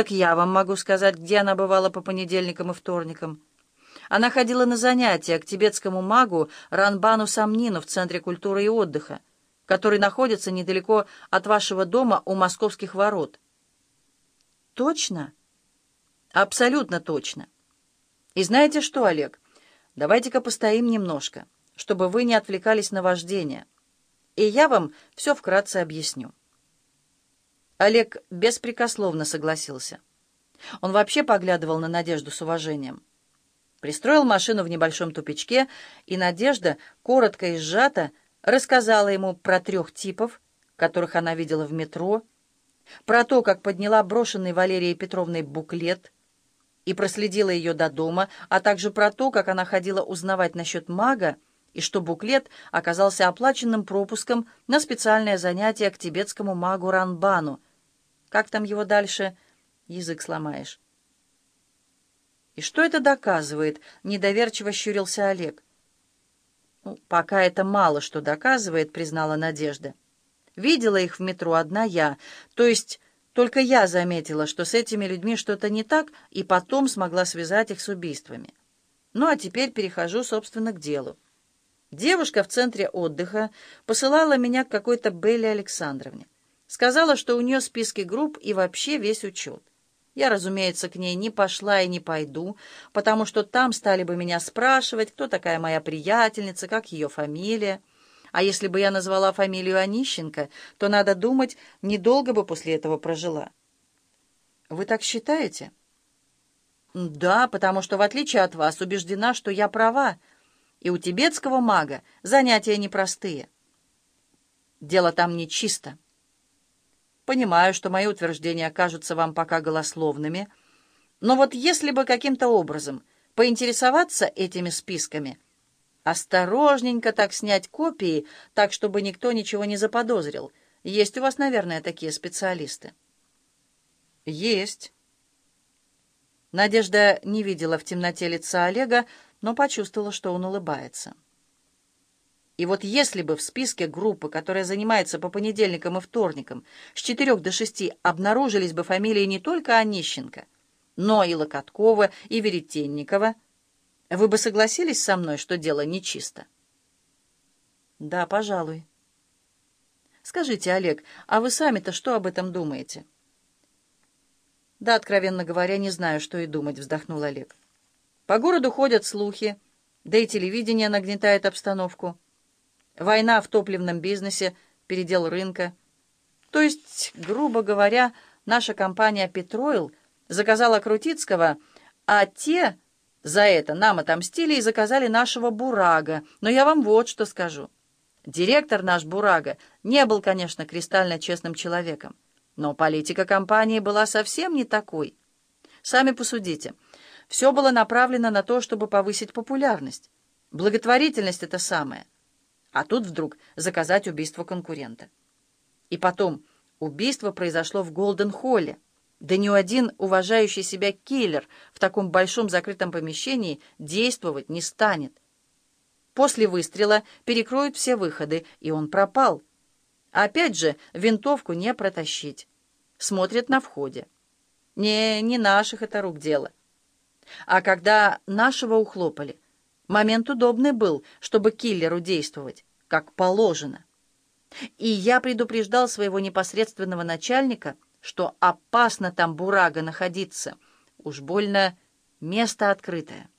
Так я вам могу сказать, где она бывала по понедельникам и вторникам. Она ходила на занятия к тибетскому магу Ранбану Самнину в Центре культуры и отдыха, который находится недалеко от вашего дома у московских ворот. Точно? Абсолютно точно. И знаете что, Олег, давайте-ка постоим немножко, чтобы вы не отвлекались на вождение, и я вам все вкратце объясню. Олег беспрекословно согласился. Он вообще поглядывал на Надежду с уважением. Пристроил машину в небольшом тупичке, и Надежда, коротко и сжато, рассказала ему про трех типов, которых она видела в метро, про то, как подняла брошенный Валерией Петровной буклет и проследила ее до дома, а также про то, как она ходила узнавать насчет мага, и что буклет оказался оплаченным пропуском на специальное занятие к тибетскому магу Ранбану, как там его дальше? Язык сломаешь. И что это доказывает? Недоверчиво щурился Олег. Ну, пока это мало что доказывает, признала Надежда. Видела их в метро одна я, то есть только я заметила, что с этими людьми что-то не так, и потом смогла связать их с убийствами. Ну а теперь перехожу, собственно, к делу. Девушка в центре отдыха посылала меня к какой-то Белле Александровне. Сказала, что у нее списки групп и вообще весь учет. Я, разумеется, к ней не пошла и не пойду, потому что там стали бы меня спрашивать, кто такая моя приятельница, как ее фамилия. А если бы я назвала фамилию Онищенко, то, надо думать, недолго бы после этого прожила. Вы так считаете? Да, потому что, в отличие от вас, убеждена, что я права, и у тибетского мага занятия непростые. Дело там не чисто. Понимаю, что мои утверждения кажутся вам пока голословными, но вот если бы каким-то образом поинтересоваться этими списками, осторожненько так снять копии, так, чтобы никто ничего не заподозрил, есть у вас, наверное, такие специалисты? Есть. Надежда не видела в темноте лица Олега, но почувствовала, что он улыбается. И вот если бы в списке группы, которая занимается по понедельникам и вторникам, с четырех до шести обнаружились бы фамилии не только Онищенко, но и Локоткова, и Веретенникова, вы бы согласились со мной, что дело нечисто? Да, пожалуй. Скажите, Олег, а вы сами-то что об этом думаете? Да, откровенно говоря, не знаю, что и думать, вздохнул Олег. По городу ходят слухи, да и телевидение нагнетает обстановку. Война в топливном бизнесе, передел рынка. То есть, грубо говоря, наша компания «Петроил» заказала Крутицкого, а те за это нам отомстили и заказали нашего «Бурага». Но я вам вот что скажу. Директор наш «Бурага» не был, конечно, кристально честным человеком, но политика компании была совсем не такой. Сами посудите. Все было направлено на то, чтобы повысить популярность. Благотворительность — это самое — а тут вдруг заказать убийство конкурента. И потом, убийство произошло в Голден-Холле. Да ни один уважающий себя киллер в таком большом закрытом помещении действовать не станет. После выстрела перекроют все выходы, и он пропал. Опять же, винтовку не протащить. Смотрят на входе. Не, не наших это рук дело. А когда нашего ухлопали, Момент удобный был, чтобы киллеру действовать, как положено. И я предупреждал своего непосредственного начальника, что опасно там Бурага находиться. Уж больно место открытое.